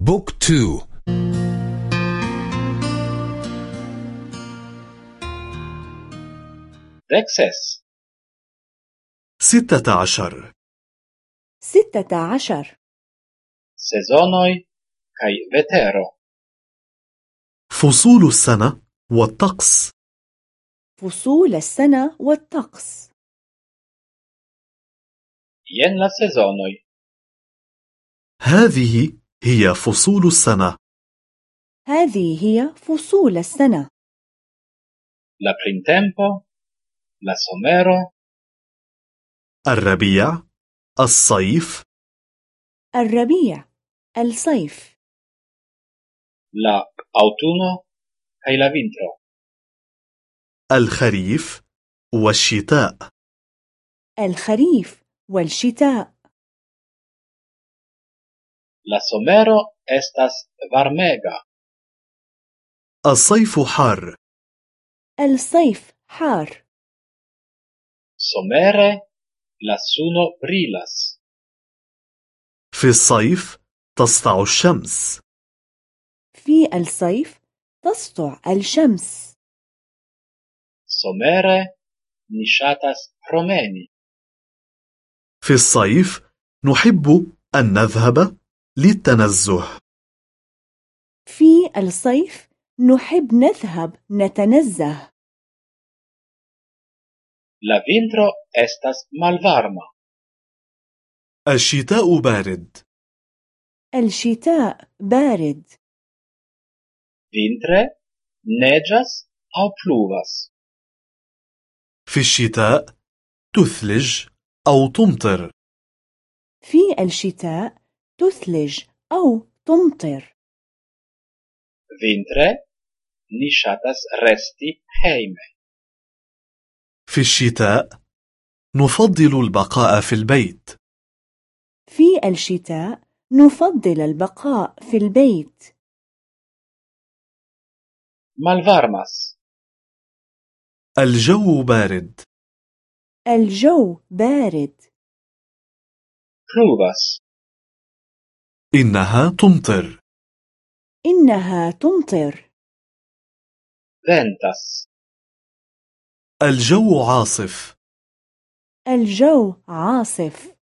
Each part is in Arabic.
book two. dek ses ستة عشر. ستة عشر. sezonoj kaj vetero فصول السنة والطقس. فصول السنة والطقس. jen la sezonoj هذه هي فصول السنة. هذه هي فصول السنة. la printempo la somero الربيع الصيف. الربيع الصيف. la aŭtuno kaj la vintro الخريف والشتاء. الخريف والشتاء. لا سوميرو estas varmega. الصيف حار. الصيف حار. Somere la suno brilas. في الصيف تسطع الشمس. في الصيف تسطع الشمس. Somere ni ŝatas promeni. في الصيف نحب أن نذهب. للتنزه. في الصيف نحب نذهب نتنزه. La vintro estas malvarma. الشتاء بارد. الشتاء بارد. Vintre neĝas aŭ pluvas. في الشتاء تثلج أو تمطر. في الشتاء تثلج أو تمطر. Vintre ni ŝatas resti hejme. في الشتاء نفضل البقاء في البيت. في الشتاء نفضل البقاء في البيت. Malvarmas. الجو بارد. الجو بارد. Pluvas إنها تمطر. إنها تمطر. ventas الجو عاصف. الجو عاصف.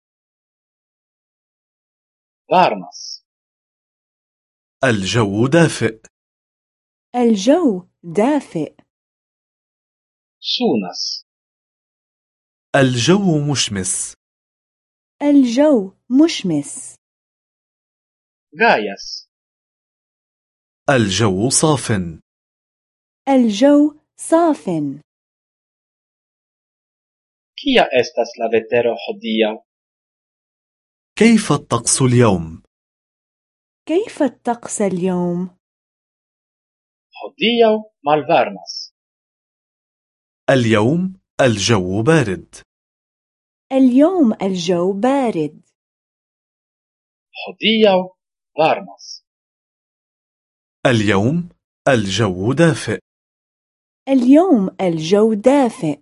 varmas الجو دافئ. الجو دافئ. sunas الجو مشمس. الجو مشمس. Gajas الجو صاف الجو صاف kia estas la vetero hodiaŭ? كيف الطقس اليوم؟ كيف الطقس اليوم؟ hodiaŭ malvarmas. اليوم الجو بارد. اليوم الجو بارد. Hodiaŭ varmas اليوم الجو دافئ. اليوم الجو دافئ.